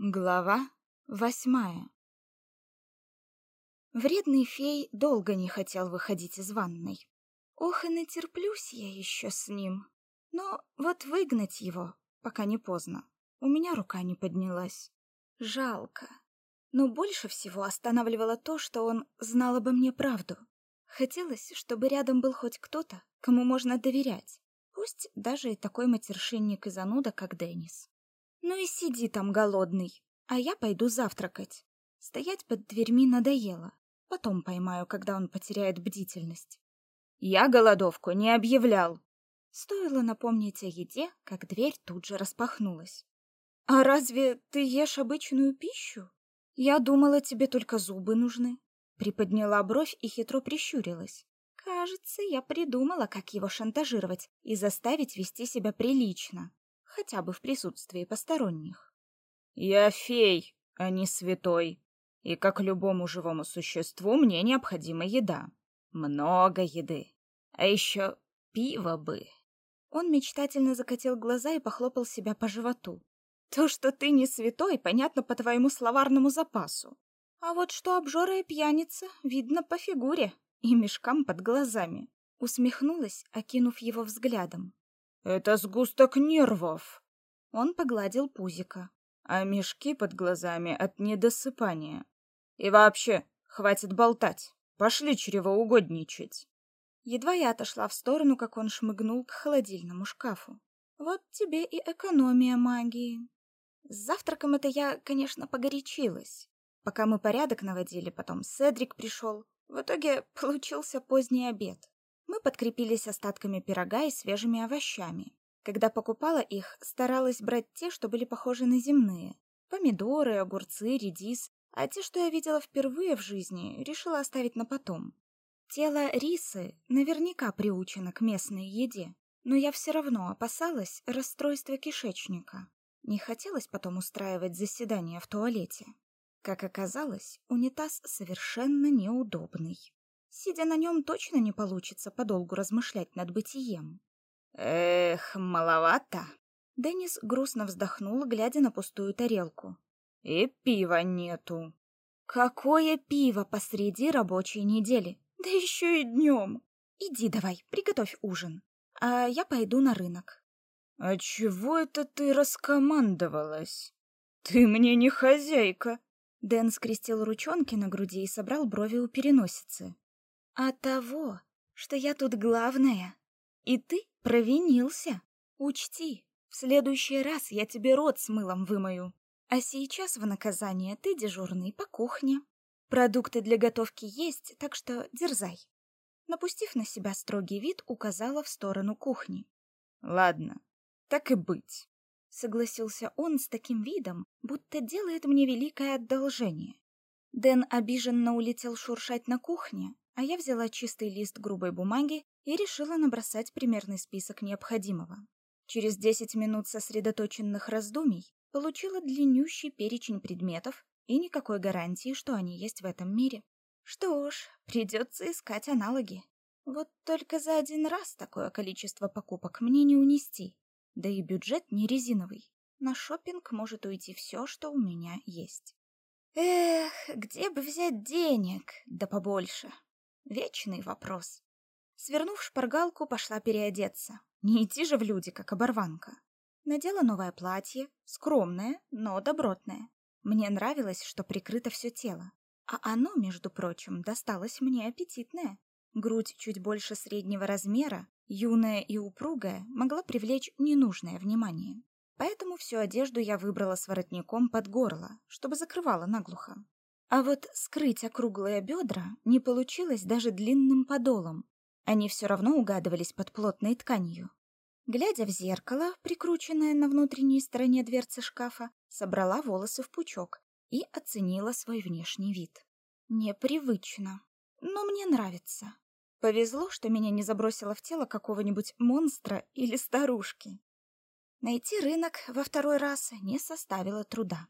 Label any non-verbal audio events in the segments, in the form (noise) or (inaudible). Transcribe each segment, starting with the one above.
Глава восьмая Вредный фей долго не хотел выходить из ванной. Ох, и натерплюсь я еще с ним. Но вот выгнать его, пока не поздно. У меня рука не поднялась. Жалко. Но больше всего останавливало то, что он знал обо мне правду. Хотелось, чтобы рядом был хоть кто-то, кому можно доверять. Пусть даже и такой матершинник и зануда, как Деннис. Ну и сиди там голодный, а я пойду завтракать. Стоять под дверьми надоело. Потом поймаю, когда он потеряет бдительность. Я голодовку не объявлял. Стоило напомнить о еде, как дверь тут же распахнулась. А разве ты ешь обычную пищу? Я думала, тебе только зубы нужны. Приподняла бровь и хитро прищурилась. Кажется, я придумала, как его шантажировать и заставить вести себя прилично хотя бы в присутствии посторонних. Я фей, а не святой, и как любому живому существу мне необходима еда. Много еды. А еще пиво бы. Он мечтательно закатил глаза и похлопал себя по животу. То, что ты не святой, понятно по твоему словарному запасу. А вот что обжора и пьяница, видно по фигуре и мешкам под глазами. Усмехнулась, окинув его взглядом. Это сгусток нервов. Он погладил пузика. А мешки под глазами от недосыпания. И вообще, хватит болтать. Пошли чревоугодничать. Едва я отошла в сторону, как он шмыгнул к холодильному шкафу. Вот тебе и экономия магии. С завтраком это я, конечно, погорячилась. Пока мы порядок наводили, потом Седрик пришел. В итоге получился поздний обед. Мы подкрепились остатками пирога и свежими овощами. Когда покупала их, старалась брать те, что были похожи на земные. Помидоры, огурцы, редис. А те, что я видела впервые в жизни, решила оставить на потом. Тело рисы наверняка приучено к местной еде, но я все равно опасалась расстройства кишечника. Не хотелось потом устраивать заседание в туалете. Как оказалось, унитаз совершенно неудобный. Сидя на нем, точно не получится подолгу размышлять над бытием. Эх, маловато. Денис грустно вздохнул, глядя на пустую тарелку. И пива нету. Какое пиво посреди рабочей недели? Да еще и днем. Иди давай, приготовь ужин. А я пойду на рынок. А чего это ты раскомандовалась? Ты мне не хозяйка. Дэн скрестил ручонки на груди и собрал брови у переносицы а того, что я тут главная. И ты провинился. Учти, в следующий раз я тебе рот с мылом вымою. А сейчас в наказание ты дежурный по кухне. Продукты для готовки есть, так что дерзай. Напустив на себя строгий вид, указала в сторону кухни. Ладно, так и быть, согласился он с таким видом, будто делает мне великое одолжение. Дэн обиженно улетел шуршать на кухне, а я взяла чистый лист грубой бумаги и решила набросать примерный список необходимого. Через 10 минут сосредоточенных раздумий получила длиннющий перечень предметов и никакой гарантии, что они есть в этом мире. Что ж, придется искать аналоги. Вот только за один раз такое количество покупок мне не унести. Да и бюджет не резиновый. На шопинг может уйти все, что у меня есть. Эх, где бы взять денег? Да побольше. Вечный вопрос. Свернув шпаргалку, пошла переодеться. Не идти же в люди, как оборванка. Надела новое платье, скромное, но добротное. Мне нравилось, что прикрыто все тело. А оно, между прочим, досталось мне аппетитное. Грудь чуть больше среднего размера, юная и упругая, могла привлечь ненужное внимание. Поэтому всю одежду я выбрала с воротником под горло, чтобы закрывала наглухо. А вот скрыть округлые бедра не получилось даже длинным подолом. Они все равно угадывались под плотной тканью. Глядя в зеркало, прикрученное на внутренней стороне дверцы шкафа, собрала волосы в пучок и оценила свой внешний вид. Непривычно, но мне нравится. Повезло, что меня не забросило в тело какого-нибудь монстра или старушки. Найти рынок во второй раз не составило труда.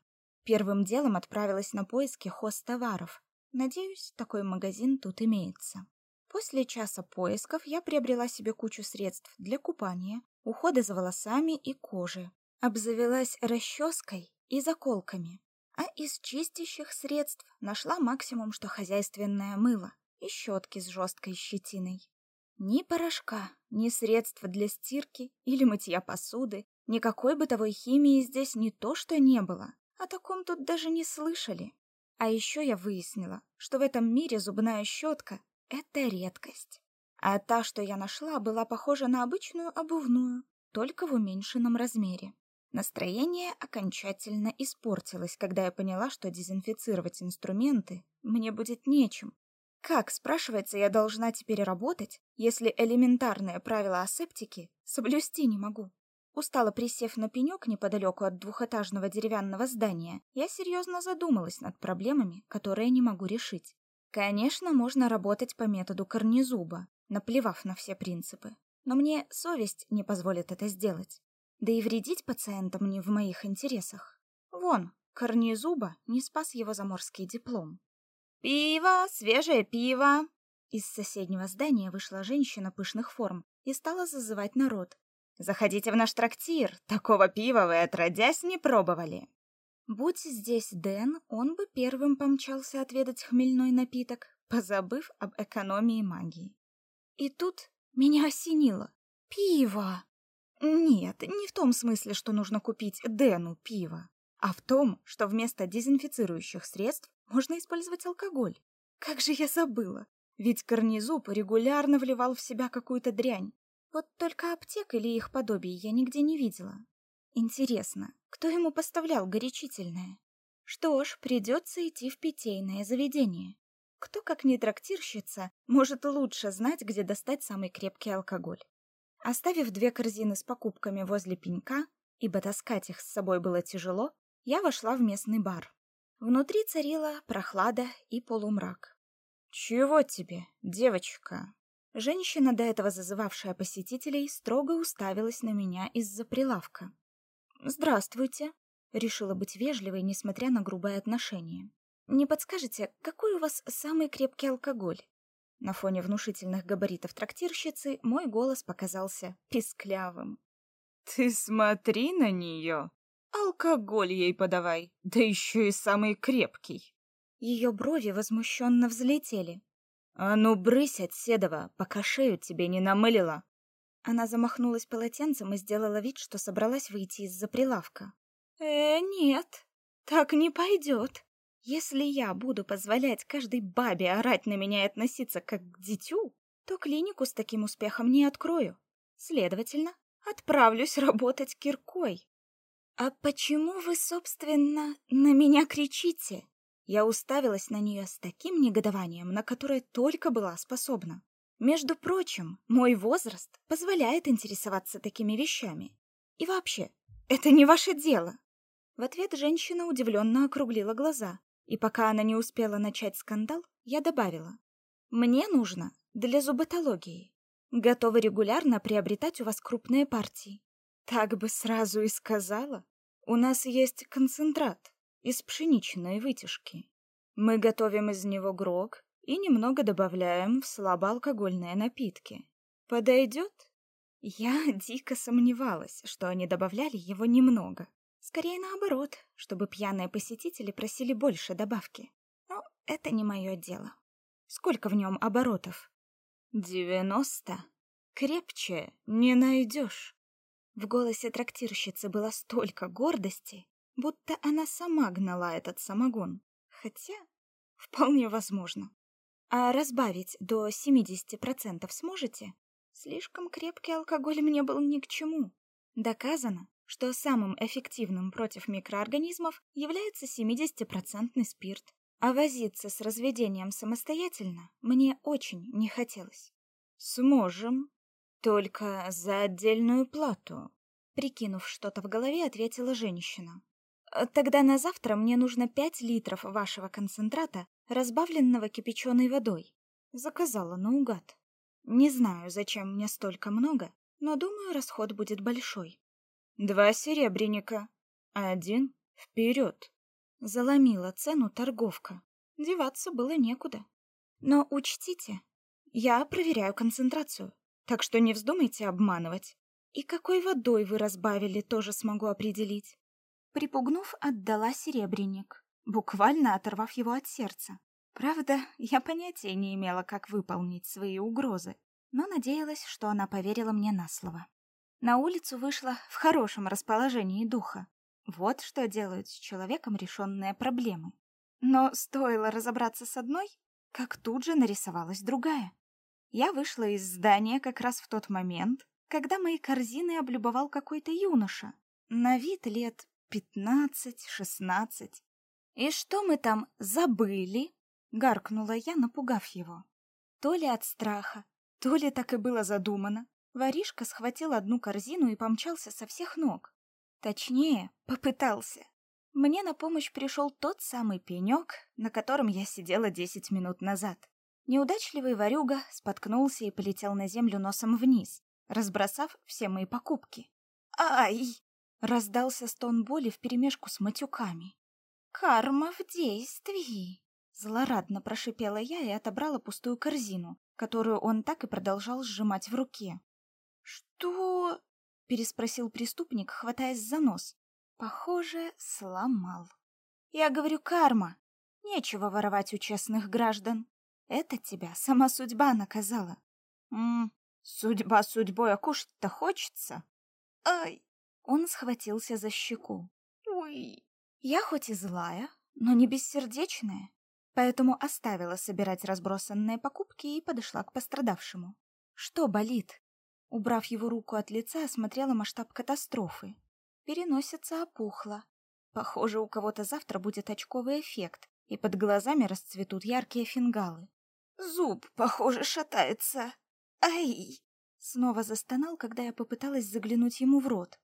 Первым делом отправилась на поиски хозтоваров. Надеюсь, такой магазин тут имеется. После часа поисков я приобрела себе кучу средств для купания, ухода за волосами и кожей. Обзавелась расческой и заколками. А из чистящих средств нашла максимум, что хозяйственное мыло и щетки с жесткой щетиной. Ни порошка, ни средства для стирки или мытья посуды, никакой бытовой химии здесь не то что не было, о таком тут даже не слышали. А еще я выяснила, что в этом мире зубная щетка — это редкость. А та, что я нашла, была похожа на обычную обувную, только в уменьшенном размере. Настроение окончательно испортилось, когда я поняла, что дезинфицировать инструменты мне будет нечем, как, спрашивается, я должна теперь работать, если элементарные правила асептики соблюсти не могу? Устало присев на пенек неподалеку от двухэтажного деревянного здания, я серьезно задумалась над проблемами, которые не могу решить. Конечно, можно работать по методу корнезуба, наплевав на все принципы. Но мне совесть не позволит это сделать. Да и вредить пациентам не в моих интересах. Вон, корнезуба не спас его заморский диплом. «Пиво! Свежее пиво!» Из соседнего здания вышла женщина пышных форм и стала зазывать народ. «Заходите в наш трактир! Такого пива вы отродясь не пробовали!» Будь здесь Дэн, он бы первым помчался отведать хмельной напиток, позабыв об экономии магии. И тут меня осенило. Пиво! Нет, не в том смысле, что нужно купить Дэну пиво, а в том, что вместо дезинфицирующих средств можно использовать алкоголь. Как же я забыла. Ведь Корнезуб регулярно вливал в себя какую-то дрянь. Вот только аптек или их подобий я нигде не видела. Интересно, кто ему поставлял горячительное? Что ж, придется идти в питейное заведение. Кто, как не трактирщица, может лучше знать, где достать самый крепкий алкоголь? Оставив две корзины с покупками возле пенька, ибо таскать их с собой было тяжело, я вошла в местный бар. Внутри царила прохлада и полумрак. «Чего тебе, девочка?» Женщина, до этого зазывавшая посетителей, строго уставилась на меня из-за прилавка. «Здравствуйте», — решила быть вежливой, несмотря на грубое отношение. «Не подскажете, какой у вас самый крепкий алкоголь?» На фоне внушительных габаритов трактирщицы мой голос показался писклявым. «Ты смотри на нее!» Алкоголь ей подавай, да еще и самый крепкий. Ее брови возмущенно взлетели. А ну брысь от седова, пока шею тебе не намылила. Она замахнулась полотенцем и сделала вид, что собралась выйти из-за прилавка. Э, нет, так не пойдет. Если я буду позволять каждой бабе орать на меня и относиться как к дитю, то клинику с таким успехом не открою. Следовательно, отправлюсь работать киркой. «А почему вы, собственно, на меня кричите?» Я уставилась на нее с таким негодованием, на которое только была способна. Между прочим, мой возраст позволяет интересоваться такими вещами. И вообще, это не ваше дело. В ответ женщина удивленно округлила глаза, и пока она не успела начать скандал, я добавила: "Мне нужно для зуботологии. Готова регулярно приобретать у вас крупные партии. Так бы сразу и сказала. У нас есть концентрат из пшеничной вытяжки. Мы готовим из него грог и немного добавляем в слабоалкогольные напитки. Подойдет? Я (laughs) дико сомневалась, что они добавляли его немного. Скорее наоборот, чтобы пьяные посетители просили больше добавки. Но это не мое дело. Сколько в нем оборотов? Девяносто. Крепче не найдешь. В голосе трактирщицы было столько гордости, будто она сама гнала этот самогон. Хотя, вполне возможно. А разбавить до 70% сможете? Слишком крепкий алкоголь мне был ни к чему. Доказано, что самым эффективным против микроорганизмов является 70% спирт. А возиться с разведением самостоятельно мне очень не хотелось. Сможем, только за отдельную плату, прикинув что-то в голове, ответила женщина. «Э, тогда на завтра мне нужно пять литров вашего концентрата, разбавленного кипяченой водой. Заказала наугад. Не знаю, зачем мне столько много, но думаю, расход будет большой. Два серебряника. Один вперед. Заломила цену торговка. Деваться было некуда. Но учтите, я проверяю концентрацию. Так что не вздумайте обманывать. И какой водой вы разбавили, тоже смогу определить. Припугнув, отдала серебряник, буквально оторвав его от сердца. Правда, я понятия не имела, как выполнить свои угрозы, но надеялась, что она поверила мне на слово. На улицу вышла в хорошем расположении духа. Вот что делают с человеком решенные проблемы. Но стоило разобраться с одной, как тут же нарисовалась другая. Я вышла из здания как раз в тот момент, когда мои корзины облюбовал какой-то юноша. На вид лет пятнадцать-шестнадцать. «И что мы там забыли?» — гаркнула я, напугав его. То ли от страха, то ли так и было задумано. Воришка схватил одну корзину и помчался со всех ног. Точнее, попытался. Мне на помощь пришел тот самый пенек, на котором я сидела десять минут назад. Неудачливый ворюга споткнулся и полетел на землю носом вниз, разбросав все мои покупки. «Ай!» — раздался стон боли вперемешку с матюками. «Карма в действии!» Злорадно прошипела я и отобрала пустую корзину, которую он так и продолжал сжимать в руке. «Что?» — переспросил преступник, хватаясь за нос. Похоже, сломал. «Я говорю, карма. Нечего воровать у честных граждан. Это тебя сама судьба наказала. Мм, судьба судьбой, а кушать-то хочется. Ай! Он схватился за щеку. Ой! Я хоть и злая, но не бессердечная, поэтому оставила собирать разбросанные покупки и подошла к пострадавшему. Что болит? Убрав его руку от лица, осмотрела масштаб катастрофы. Переносица опухла. Похоже, у кого-то завтра будет очковый эффект, и под глазами расцветут яркие фингалы. Зуб, похоже, шатается. Ай! Снова застонал, когда я попыталась заглянуть ему в рот.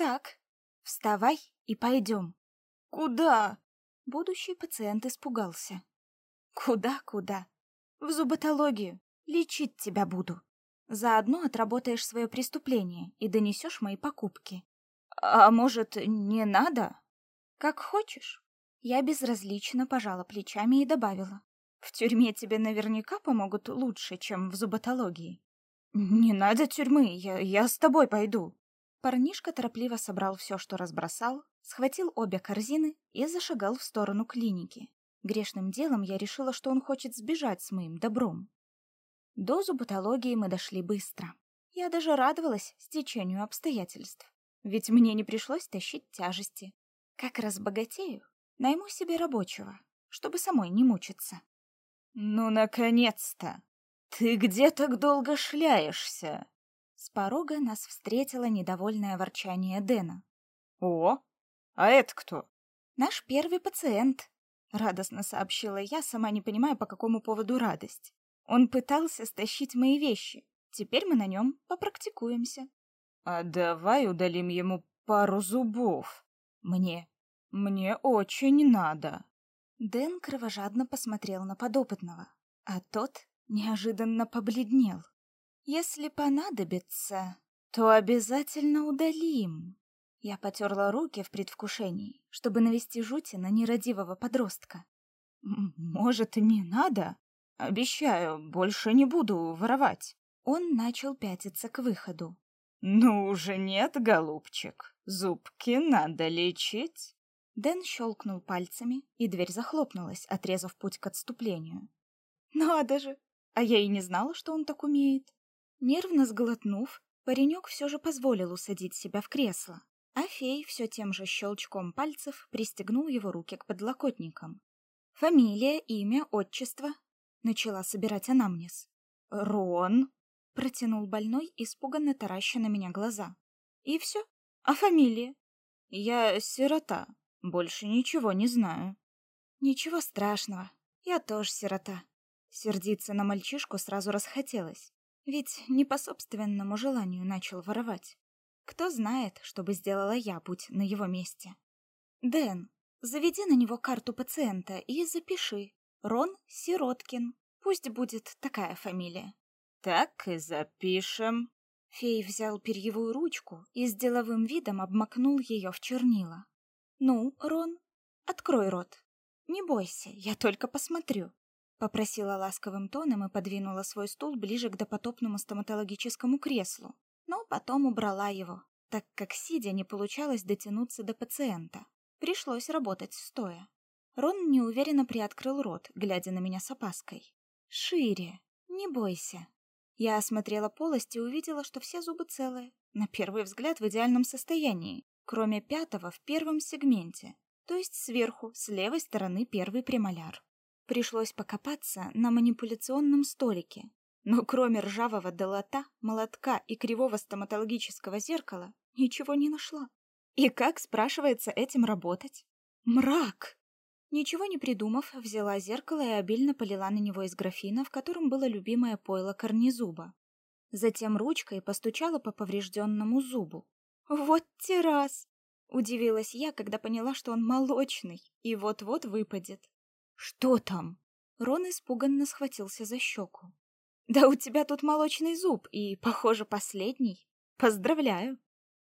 Так, вставай и пойдем. Куда? Будущий пациент испугался. Куда, куда? В зуботологию. Лечить тебя буду. Заодно отработаешь свое преступление и донесешь мои покупки. А может, не надо? Как хочешь. Я безразлично пожала плечами и добавила: в тюрьме тебе наверняка помогут лучше, чем в зуботологии. Не надо тюрьмы, я, я с тобой пойду. Парнишка торопливо собрал все, что разбросал, схватил обе корзины и зашагал в сторону клиники. Грешным делом я решила, что он хочет сбежать с моим добром. До зуботологии мы дошли быстро. Я даже радовалась стечению обстоятельств, ведь мне не пришлось тащить тяжести. Как разбогатею, найму себе рабочего, чтобы самой не мучиться. «Ну, наконец-то! Ты где так долго шляешься?» С порога нас встретило недовольное ворчание Дэна. «О, а это кто?» «Наш первый пациент», — радостно сообщила я, сама не понимая, по какому поводу радость. «Он пытался стащить мои вещи. Теперь мы на нем попрактикуемся». «А давай удалим ему пару зубов. Мне... мне очень надо». Дэн кровожадно посмотрел на подопытного, а тот неожиданно побледнел. «Если понадобится, то обязательно удалим». Я потерла руки в предвкушении, чтобы навести жути на нерадивого подростка. «Может, не надо? Обещаю, больше не буду воровать». Он начал пятиться к выходу. «Ну уже нет, голубчик, зубки надо лечить». Дэн щелкнул пальцами, и дверь захлопнулась, отрезав путь к отступлению. «Надо же! А я и не знала, что он так умеет!» Нервно сглотнув, паренек все же позволил усадить себя в кресло, а фей все тем же щелчком пальцев пристегнул его руки к подлокотникам. «Фамилия, имя, отчество?» Начала собирать анамнез. «Рон?» — протянул больной, испуганно тараща на меня глаза. «И все? А фамилия?» «Я сирота», больше ничего не знаю. Ничего страшного. Я тоже сирота. Сердиться на мальчишку сразу расхотелось. Ведь не по собственному желанию начал воровать. Кто знает, что бы сделала я, будь на его месте. Дэн, заведи на него карту пациента и запиши. Рон Сироткин. Пусть будет такая фамилия. Так и запишем. Фей взял перьевую ручку и с деловым видом обмакнул ее в чернила. «Ну, Рон, открой рот. Не бойся, я только посмотрю», — попросила ласковым тоном и подвинула свой стул ближе к допотопному стоматологическому креслу, но потом убрала его, так как сидя не получалось дотянуться до пациента. Пришлось работать стоя. Рон неуверенно приоткрыл рот, глядя на меня с опаской. «Шире, не бойся». Я осмотрела полость и увидела, что все зубы целые, на первый взгляд в идеальном состоянии, кроме пятого в первом сегменте, то есть сверху, с левой стороны первый премоляр. Пришлось покопаться на манипуляционном столике, но кроме ржавого долота, молотка и кривого стоматологического зеркала ничего не нашла. И как, спрашивается, этим работать? Мрак! Ничего не придумав, взяла зеркало и обильно полила на него из графина, в котором было любимое пойло корнезуба. Затем ручкой постучала по поврежденному зубу. Вот террас! Удивилась я, когда поняла, что он молочный и вот-вот выпадет. Что там? Рон испуганно схватился за щеку. Да у тебя тут молочный зуб, и, похоже, последний. Поздравляю.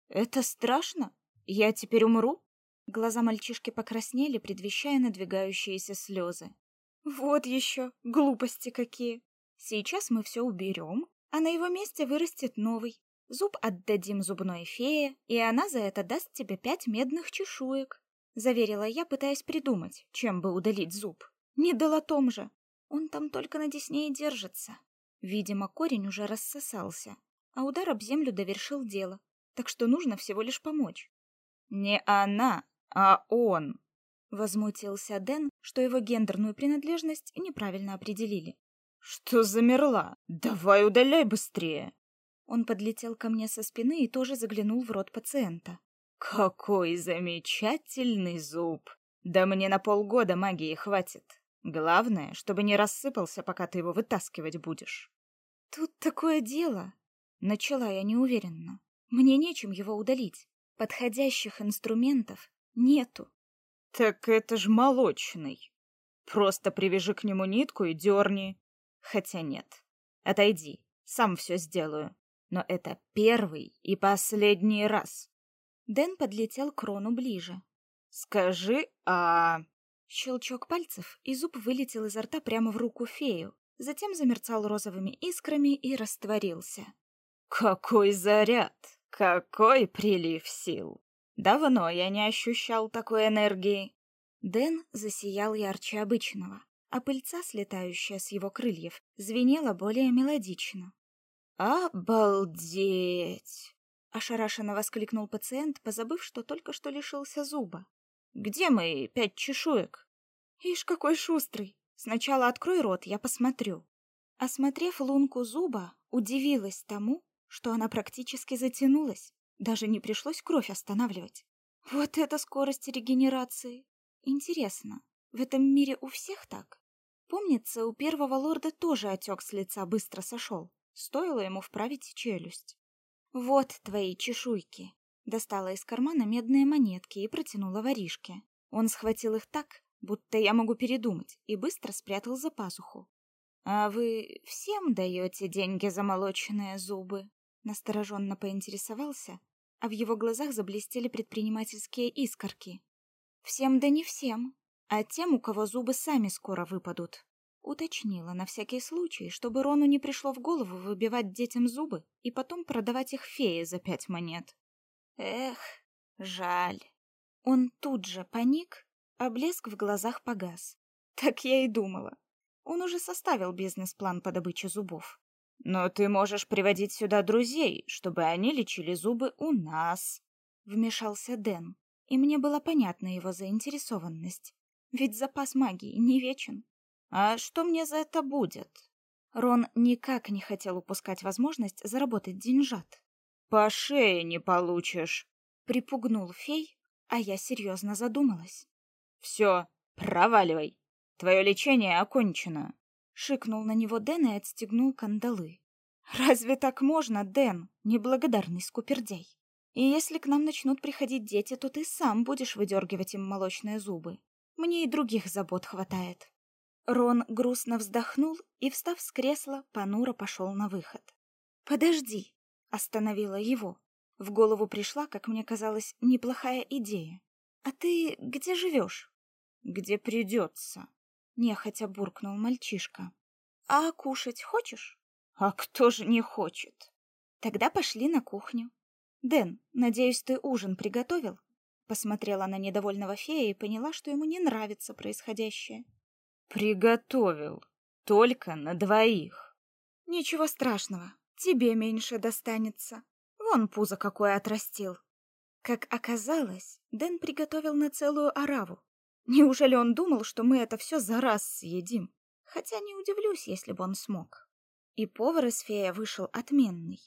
Это страшно? Я теперь умру? Глаза мальчишки покраснели, предвещая надвигающиеся слезы. Вот еще, глупости какие. Сейчас мы все уберем, а на его месте вырастет новый. Зуб отдадим зубной фее, и она за это даст тебе пять медных чешуек. Заверила я, пытаясь придумать, чем бы удалить зуб. Не долотом же. Он там только на десне и держится. Видимо, корень уже рассосался, а удар об землю довершил дело, так что нужно всего лишь помочь. «Не она, а он!» Возмутился Дэн, что его гендерную принадлежность неправильно определили. «Что замерла? Давай удаляй быстрее!» Он подлетел ко мне со спины и тоже заглянул в рот пациента. «Какой замечательный зуб! Да мне на полгода магии хватит!» Главное, чтобы не рассыпался, пока ты его вытаскивать будешь. Тут такое дело. Начала я неуверенно. Мне нечем его удалить. Подходящих инструментов нету. Так это ж молочный. Просто привяжи к нему нитку и дерни. Хотя нет. Отойди, сам все сделаю. Но это первый и последний раз. Дэн подлетел к Рону ближе. Скажи, а Щелчок пальцев, и зуб вылетел изо рта прямо в руку фею, затем замерцал розовыми искрами и растворился. Какой заряд! Какой прилив сил! Давно я не ощущал такой энергии. Дэн засиял ярче обычного, а пыльца, слетающая с его крыльев, звенела более мелодично. «Обалдеть!» — ошарашенно воскликнул пациент, позабыв, что только что лишился зуба. Где мои пять чешуек? Ишь, какой шустрый. Сначала открой рот, я посмотрю. Осмотрев лунку зуба, удивилась тому, что она практически затянулась. Даже не пришлось кровь останавливать. Вот это скорость регенерации. Интересно, в этом мире у всех так? Помнится, у первого лорда тоже отек с лица быстро сошел. Стоило ему вправить челюсть. Вот твои чешуйки. Достала из кармана медные монетки и протянула воришке. Он схватил их так, будто я могу передумать, и быстро спрятал за пазуху. «А вы всем даете деньги за молочные зубы?» Настороженно поинтересовался, а в его глазах заблестели предпринимательские искорки. «Всем да не всем, а тем, у кого зубы сами скоро выпадут», уточнила на всякий случай, чтобы Рону не пришло в голову выбивать детям зубы и потом продавать их фее за пять монет. Эх, жаль. Он тут же паник, а блеск в глазах погас. Так я и думала. Он уже составил бизнес-план по добыче зубов. Но ты можешь приводить сюда друзей, чтобы они лечили зубы у нас, вмешался Дэн, и мне была понятна его заинтересованность. Ведь запас магии не вечен. А что мне за это будет? Рон никак не хотел упускать возможность заработать деньжат. По шее не получишь, припугнул фей, а я серьезно задумалась. Все, проваливай. Твое лечение окончено. Шикнул на него Дэн и отстегнул кандалы. Разве так можно, Дэн, неблагодарный скупердей? И если к нам начнут приходить дети, то ты сам будешь выдергивать им молочные зубы. Мне и других забот хватает. Рон грустно вздохнул и, встав с кресла, понуро пошел на выход. Подожди, Остановила его. В голову пришла, как мне казалось, неплохая идея. «А ты где живешь?» «Где придется», — нехотя буркнул мальчишка. «А кушать хочешь?» «А кто же не хочет?» «Тогда пошли на кухню». Дэн, надеюсь, ты ужин приготовил? Посмотрела на недовольного фея и поняла, что ему не нравится происходящее. Приготовил. Только на двоих. Ничего страшного. Тебе меньше достанется. Вон пузо какое отрастил. Как оказалось, Дэн приготовил на целую ораву. Неужели он думал, что мы это все за раз съедим? Хотя не удивлюсь, если бы он смог. И повар из фея вышел отменный.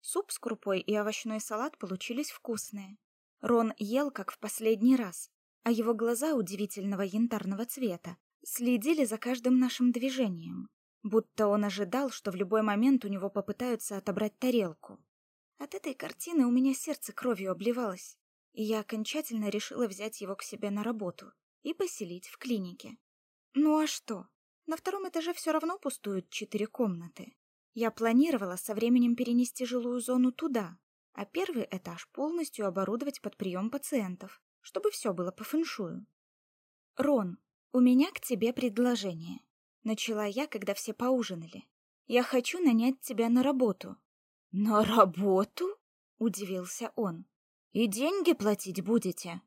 Суп с крупой и овощной салат получились вкусные. Рон ел, как в последний раз, а его глаза удивительного янтарного цвета следили за каждым нашим движением, будто он ожидал, что в любой момент у него попытаются отобрать тарелку. От этой картины у меня сердце кровью обливалось, и я окончательно решила взять его к себе на работу и поселить в клинике. Ну а что? На втором этаже все равно пустуют четыре комнаты. Я планировала со временем перенести жилую зону туда, а первый этаж полностью оборудовать под прием пациентов, чтобы все было по фэншую. Рон, у меня к тебе предложение. Начала я, когда все поужинали. Я хочу нанять тебя на работу. На работу? Удивился он. И деньги платить будете?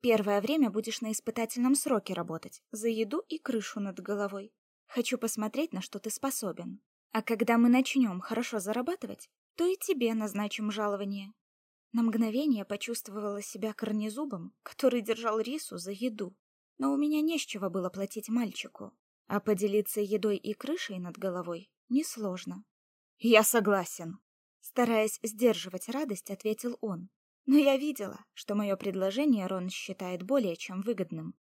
Первое время будешь на испытательном сроке работать, за еду и крышу над головой. Хочу посмотреть, на что ты способен. А когда мы начнем хорошо зарабатывать, то и тебе назначим жалование. На мгновение почувствовала себя корнезубом, который держал рису за еду. Но у меня не с чего было платить мальчику, а поделиться едой и крышей над головой несложно. Я согласен, стараясь сдерживать радость, ответил он. Но я видела, что мое предложение Рон считает более чем выгодным.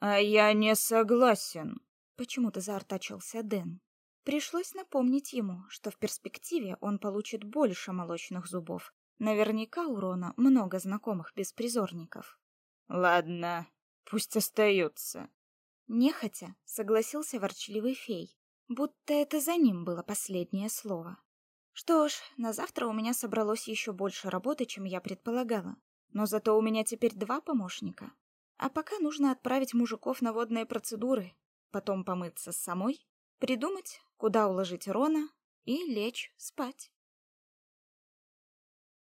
А я не согласен, почему-то заортачился Дэн. Пришлось напомнить ему, что в перспективе он получит больше молочных зубов. Наверняка у Рона много знакомых беспризорников. Ладно, пусть остается. Нехотя согласился ворчливый фей, будто это за ним было последнее слово. Что ж, на завтра у меня собралось еще больше работы, чем я предполагала. Но зато у меня теперь два помощника. А пока нужно отправить мужиков на водные процедуры, потом помыться самой, придумать, куда уложить Рона и лечь спать.